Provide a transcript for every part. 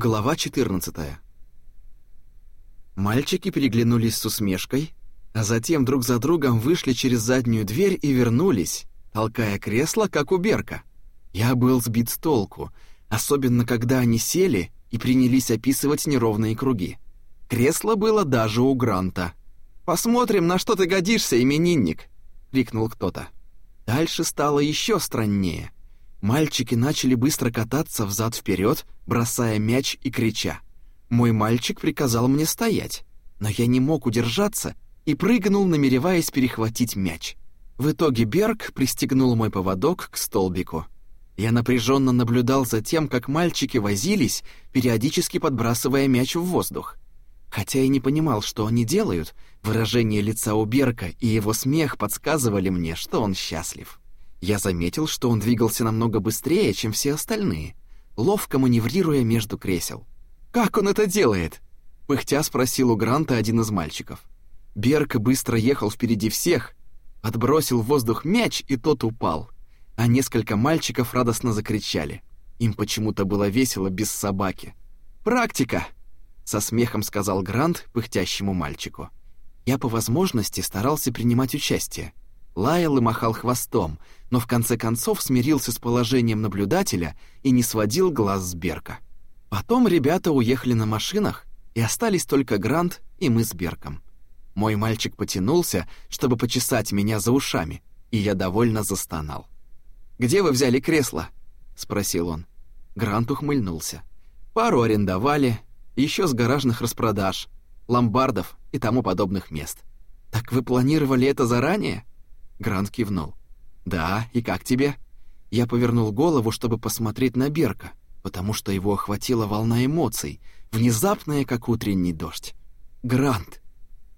Глава 14. Мальчики переглянулись с усмешкой, а затем друг за другом вышли через заднюю дверь и вернулись, толкая кресло, как у Берка. Я был сбит с толку, особенно когда они сели и принялись описывать неровные круги. Кресло было даже у Гранта. «Посмотрим, на что ты годишься, именинник!» — крикнул кто-то. Дальше стало еще страннее — Мальчики начали быстро кататься взад вперед, бросая мяч и крича. Мой мальчик приказал мне стоять, но я не мог удержаться и прыгнул, намереваясь перехватить мяч. В итоге Берг пристегнул мой поводок к столбику. Я напряженно наблюдал за тем, как мальчики возились, периодически подбрасывая мяч в воздух. Хотя и не понимал, что они делают, выражение лица у Берка и его смех подсказывали мне, что он счастлив. Я заметил, что он двигался намного быстрее, чем все остальные, ловко маневрируя между кресел. «Как он это делает?» — пыхтя спросил у Гранта один из мальчиков. Берк быстро ехал впереди всех, отбросил в воздух мяч, и тот упал. А несколько мальчиков радостно закричали. Им почему-то было весело без собаки. «Практика!» — со смехом сказал Грант пыхтящему мальчику. Я по возможности старался принимать участие — лаял и махал хвостом, но в конце концов смирился с положением наблюдателя и не сводил глаз с Берка. Потом ребята уехали на машинах, и остались только Грант и мы с Берком. Мой мальчик потянулся, чтобы почесать меня за ушами, и я довольно застонал. «Где вы взяли кресло?» — спросил он. Грант ухмыльнулся. «Пару арендовали, еще с гаражных распродаж, ломбардов и тому подобных мест. Так вы планировали это заранее?» Грант кивнул. «Да, и как тебе?» Я повернул голову, чтобы посмотреть на Берка, потому что его охватила волна эмоций, внезапная, как утренний дождь. «Грант!»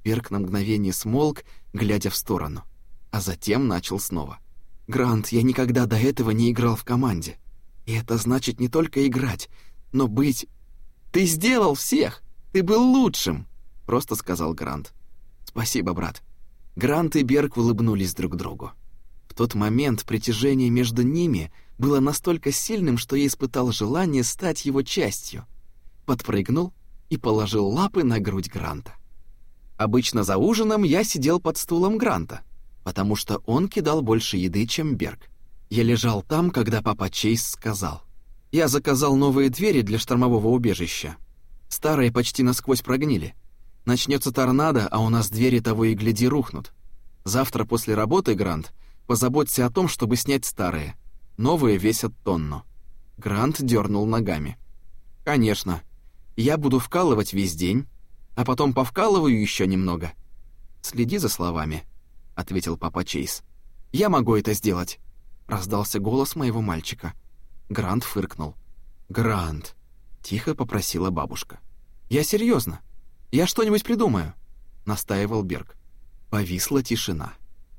Берк на мгновение смолк, глядя в сторону, а затем начал снова. «Грант, я никогда до этого не играл в команде. И это значит не только играть, но быть... Ты сделал всех! Ты был лучшим!» Просто сказал Грант. «Спасибо, брат». Грант и Берг улыбнулись друг другу. В тот момент притяжение между ними было настолько сильным, что я испытал желание стать его частью. Подпрыгнул и положил лапы на грудь Гранта. Обычно за ужином я сидел под стулом Гранта, потому что он кидал больше еды, чем Берг. Я лежал там, когда папа Чейз сказал. «Я заказал новые двери для штормового убежища. Старые почти насквозь прогнили. Начнется торнадо, а у нас двери того и гляди рухнут. Завтра после работы, Грант, позаботься о том, чтобы снять старые. Новые весят тонну». Грант дернул ногами. «Конечно. Я буду вкалывать весь день, а потом повкалываю еще немного». «Следи за словами», — ответил папа Чейз. «Я могу это сделать», — раздался голос моего мальчика. Грант фыркнул. «Грант», — тихо попросила бабушка. «Я серьезно. Я что-нибудь придумаю», — настаивал Берг. Повисла тишина.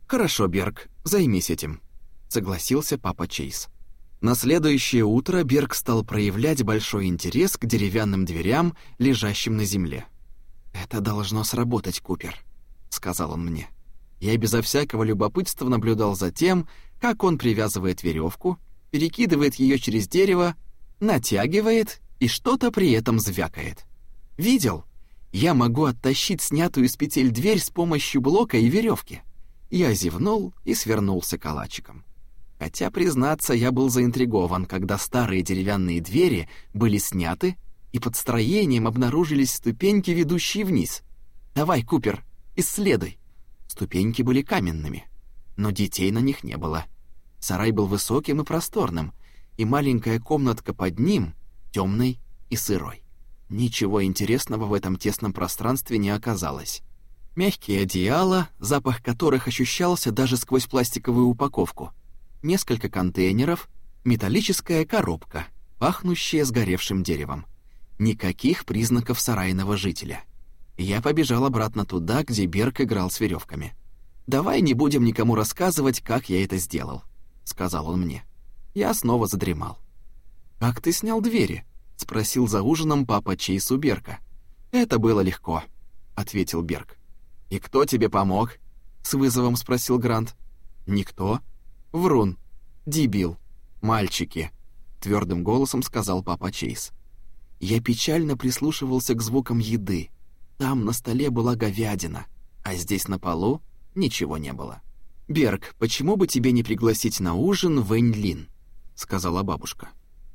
«Хорошо, Берг, займись этим», — согласился папа Чейз. На следующее утро Берг стал проявлять большой интерес к деревянным дверям, лежащим на земле. «Это должно сработать, Купер», — сказал он мне. Я безо всякого любопытства наблюдал за тем, как он привязывает веревку, перекидывает ее через дерево, натягивает и что-то при этом звякает. «Видел?» Я могу оттащить снятую из петель дверь с помощью блока и веревки. Я зевнул и свернулся калачиком. Хотя, признаться, я был заинтригован, когда старые деревянные двери были сняты, и под строением обнаружились ступеньки, ведущие вниз. «Давай, Купер, исследуй!» Ступеньки были каменными, но детей на них не было. Сарай был высоким и просторным, и маленькая комнатка под ним темной и сырой. Ничего интересного в этом тесном пространстве не оказалось. Мягкие одеяла, запах которых ощущался даже сквозь пластиковую упаковку. Несколько контейнеров, металлическая коробка, пахнущая сгоревшим деревом. Никаких признаков сарайного жителя. Я побежал обратно туда, где Берг играл с веревками. «Давай не будем никому рассказывать, как я это сделал», — сказал он мне. Я снова задремал. «Как ты снял двери?» — спросил за ужином папа Чейз у Берка. «Это было легко», — ответил Берг. «И кто тебе помог?» — с вызовом спросил Грант. «Никто. Врун. Дебил. Мальчики», — твердым голосом сказал папа Чейз. Я печально прислушивался к звукам еды. Там на столе была говядина, а здесь на полу ничего не было. «Берг, почему бы тебе не пригласить на ужин Вэньлин?» — сказала бабушка.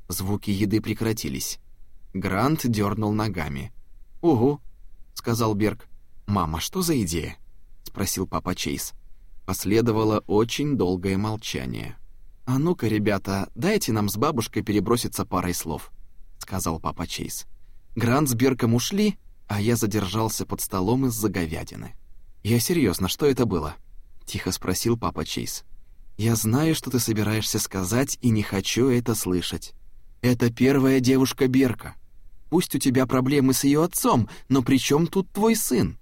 Звуки еды прекратились. Грант дернул ногами. «Угу», — сказал Берг. «Мама, что за идея?» — спросил папа Чейз. Последовало очень долгое молчание. «А ну-ка, ребята, дайте нам с бабушкой переброситься парой слов», — сказал папа Чейз. Грант с Берком ушли, а я задержался под столом из-за говядины. «Я серьезно, что это было?» — тихо спросил папа Чейз. «Я знаю, что ты собираешься сказать, и не хочу это слышать. Это первая девушка Берка. Пусть у тебя проблемы с ее отцом, но при чем тут твой сын?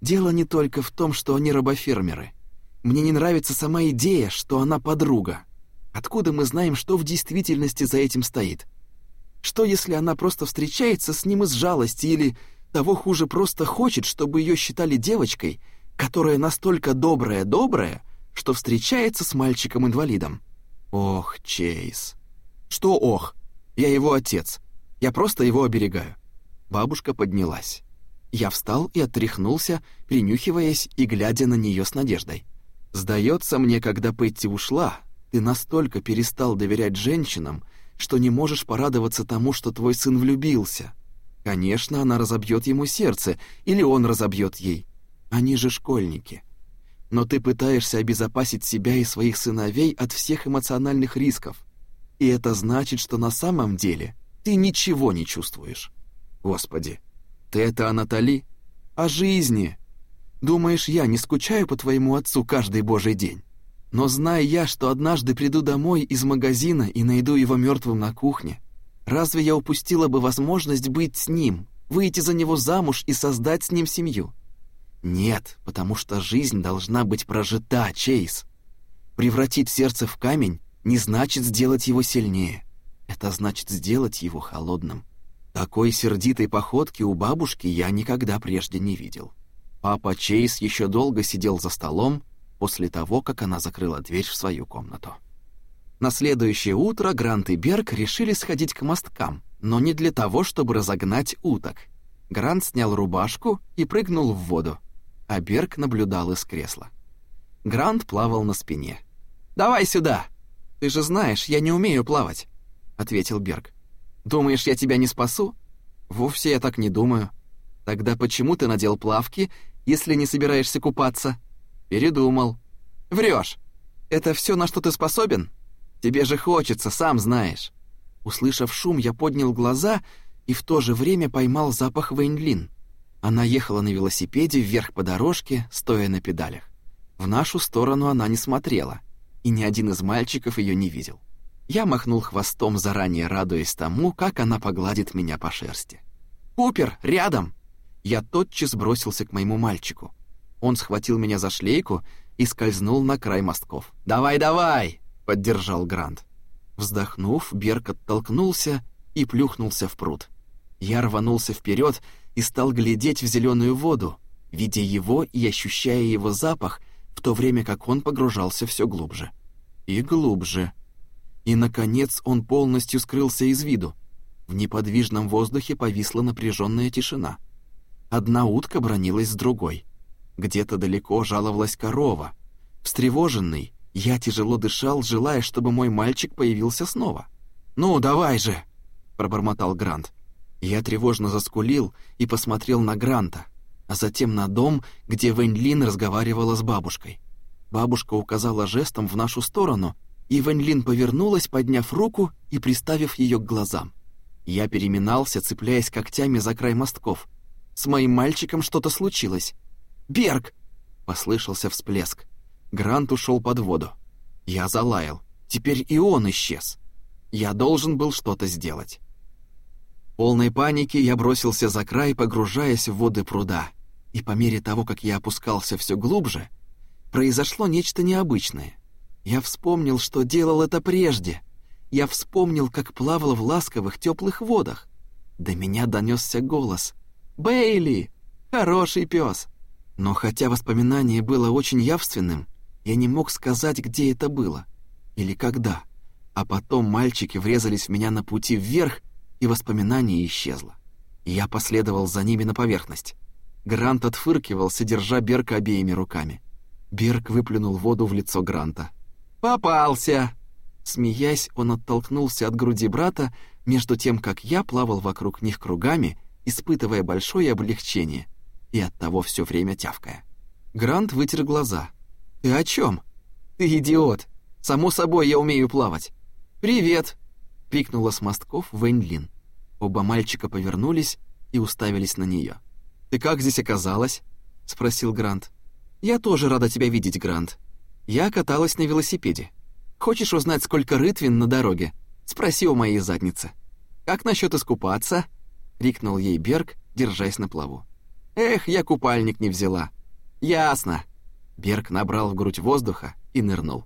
Дело не только в том, что они рабофермеры. Мне не нравится сама идея, что она подруга. Откуда мы знаем, что в действительности за этим стоит? Что, если она просто встречается с ним из жалости или, того хуже, просто хочет, чтобы ее считали девочкой, которая настолько добрая-добрая, что встречается с мальчиком-инвалидом? Ох, Чейз. Что ох? Я его отец. Я просто его оберегаю». Бабушка поднялась. Я встал и отряхнулся, принюхиваясь и глядя на нее с надеждой. «Сдается мне, когда Петти ушла, ты настолько перестал доверять женщинам, что не можешь порадоваться тому, что твой сын влюбился. Конечно, она разобьет ему сердце, или он разобьет ей. Они же школьники. Но ты пытаешься обезопасить себя и своих сыновей от всех эмоциональных рисков. И это значит, что на самом деле ты ничего не чувствуешь. Господи, ты это о Натали? О жизни. Думаешь, я не скучаю по твоему отцу каждый божий день? Но зная я, что однажды приду домой из магазина и найду его мертвым на кухне, разве я упустила бы возможность быть с ним, выйти за него замуж и создать с ним семью? Нет, потому что жизнь должна быть прожита, Чейз. Превратить сердце в камень не значит сделать его сильнее. Это значит сделать его холодным. Такой сердитой походки у бабушки я никогда прежде не видел. Папа Чейз еще долго сидел за столом после того, как она закрыла дверь в свою комнату. На следующее утро Грант и Берг решили сходить к мосткам, но не для того, чтобы разогнать уток. Грант снял рубашку и прыгнул в воду, а Берг наблюдал из кресла. Грант плавал на спине. «Давай сюда!» «Ты же знаешь, я не умею плавать», — ответил Берг. «Думаешь, я тебя не спасу?» «Вовсе я так не думаю». «Тогда почему ты надел плавки, если не собираешься купаться?» «Передумал». «Врешь! Это все, на что ты способен? Тебе же хочется, сам знаешь». Услышав шум, я поднял глаза и в то же время поймал запах Вейнлин. Она ехала на велосипеде вверх по дорожке, стоя на педалях. В нашу сторону она не смотрела и ни один из мальчиков ее не видел. Я махнул хвостом, заранее радуясь тому, как она погладит меня по шерсти. «Купер, рядом!» Я тотчас бросился к моему мальчику. Он схватил меня за шлейку и скользнул на край мостков. «Давай, давай!» — поддержал Грант. Вздохнув, Берк оттолкнулся и плюхнулся в пруд. Я рванулся вперед и стал глядеть в зеленую воду, видя его и ощущая его запах, в то время как он погружался все глубже. И глубже. И, наконец, он полностью скрылся из виду. В неподвижном воздухе повисла напряженная тишина. Одна утка бронилась с другой. Где-то далеко жаловалась корова. Встревоженный, я тяжело дышал, желая, чтобы мой мальчик появился снова. «Ну, давай же!» — пробормотал Грант. Я тревожно заскулил и посмотрел на Гранта — а затем на дом, где Вэньлин разговаривала с бабушкой. Бабушка указала жестом в нашу сторону, и Вэньлин повернулась, подняв руку и приставив ее к глазам. Я переминался, цепляясь когтями за край мостков. С моим мальчиком что-то случилось. «Берг!» — послышался всплеск. Грант ушел под воду. Я залаял. Теперь и он исчез. Я должен был что-то сделать. В полной панике я бросился за край, погружаясь в воды пруда и по мере того, как я опускался все глубже, произошло нечто необычное. Я вспомнил, что делал это прежде. Я вспомнил, как плавал в ласковых теплых водах. До меня донесся голос. «Бейли! Хороший пес!» Но хотя воспоминание было очень явственным, я не мог сказать, где это было или когда. А потом мальчики врезались в меня на пути вверх, и воспоминание исчезло. Я последовал за ними на поверхность. Грант отфыркивался, держа Берка обеими руками. Берк выплюнул воду в лицо Гранта. «Попался!» Смеясь, он оттолкнулся от груди брата, между тем, как я плавал вокруг них кругами, испытывая большое облегчение и оттого все время тявкая. Грант вытер глаза. «Ты о чем? «Ты идиот! Само собой, я умею плавать!» «Привет!» — крикнула с мостков Вэньлин. Оба мальчика повернулись и уставились на нее. «Ты как здесь оказалась?» — спросил Грант. «Я тоже рада тебя видеть, Грант. Я каталась на велосипеде. Хочешь узнать, сколько рытвин на дороге? Спроси у моей задницы. Как насчет искупаться?» — крикнул ей Берг, держась на плаву. «Эх, я купальник не взяла». «Ясно». Берг набрал в грудь воздуха и нырнул.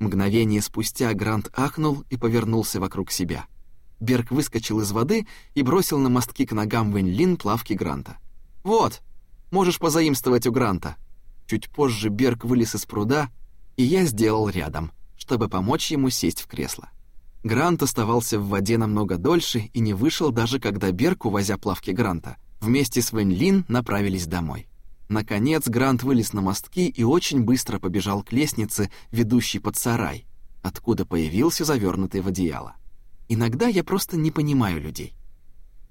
Мгновение спустя Грант ахнул и повернулся вокруг себя. Берг выскочил из воды и бросил на мостки к ногам Вэнь плавки Гранта. «Вот, можешь позаимствовать у Гранта». Чуть позже Берг вылез из пруда, и я сделал рядом, чтобы помочь ему сесть в кресло. Грант оставался в воде намного дольше и не вышел даже когда Берг, увозя плавки Гранта, вместе с Вэнь направились домой. Наконец Грант вылез на мостки и очень быстро побежал к лестнице, ведущей под сарай, откуда появился завернутый в одеяло. Иногда я просто не понимаю людей.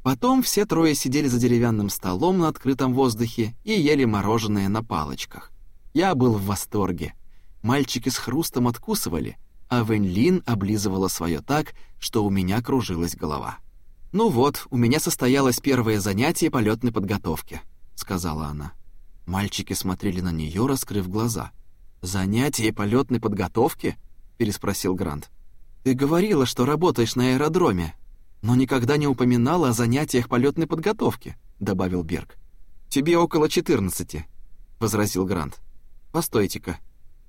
Потом все трое сидели за деревянным столом на открытом воздухе и ели мороженое на палочках. Я был в восторге. Мальчики с хрустом откусывали, а Вэнь облизывала свое так, что у меня кружилась голова. «Ну вот, у меня состоялось первое занятие полетной подготовки», — сказала она. Мальчики смотрели на нее, раскрыв глаза. «Занятие полетной подготовки?» — переспросил Грант. «Ты говорила, что работаешь на аэродроме, но никогда не упоминала о занятиях полетной подготовки», — добавил Берг. «Тебе около четырнадцати», — возразил Грант. «Постойте-ка.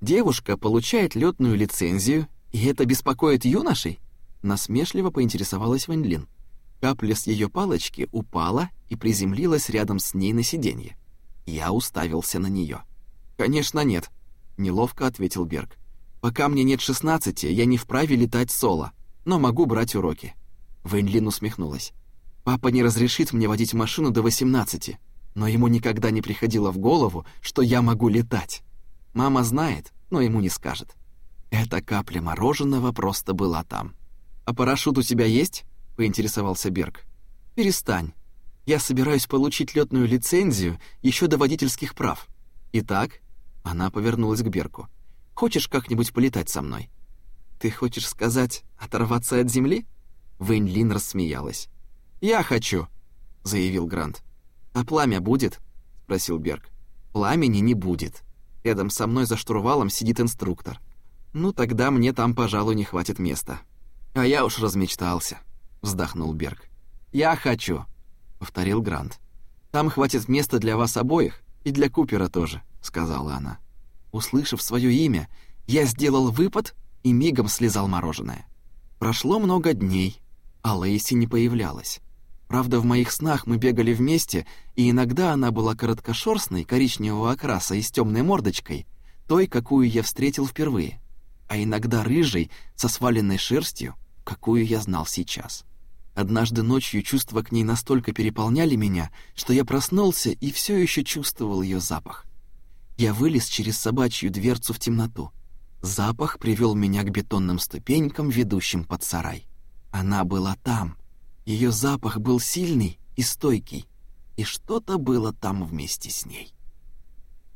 Девушка получает летную лицензию, и это беспокоит юношей?» Насмешливо поинтересовалась Ваньлин. Капля с ее палочки упала и приземлилась рядом с ней на сиденье. Я уставился на нее. «Конечно нет», — неловко ответил Берг. «Пока мне нет шестнадцати, я не вправе летать соло, но могу брать уроки». Вэньлин усмехнулась. «Папа не разрешит мне водить машину до восемнадцати, но ему никогда не приходило в голову, что я могу летать. Мама знает, но ему не скажет. Эта капля мороженого просто была там. «А парашют у тебя есть?» — поинтересовался Берг. «Перестань. Я собираюсь получить летную лицензию еще до водительских прав. Итак, она повернулась к Берку. Хочешь как-нибудь полетать со мной? Ты хочешь сказать оторваться от земли? Вэнь Лин рассмеялась. Я хочу, заявил Грант. А пламя будет? спросил Берг. Пламени не будет. Рядом со мной за штурвалом сидит инструктор. Ну тогда мне там, пожалуй, не хватит места. А я уж размечтался, вздохнул Берг. Я хочу, повторил Грант. Там хватит места для вас обоих и для Купера тоже, сказала она. Услышав свое имя, я сделал выпад и мигом слезал мороженое. Прошло много дней, а Лейси не появлялась. Правда, в моих снах мы бегали вместе, и иногда она была короткошерстной, коричневого окраса и с темной мордочкой, той, какую я встретил впервые, а иногда рыжей, со сваленной шерстью, какую я знал сейчас. Однажды ночью чувства к ней настолько переполняли меня, что я проснулся и все еще чувствовал ее запах. Я вылез через собачью дверцу в темноту. Запах привел меня к бетонным ступенькам, ведущим под сарай. Она была там. Ее запах был сильный и стойкий, и что-то было там вместе с ней.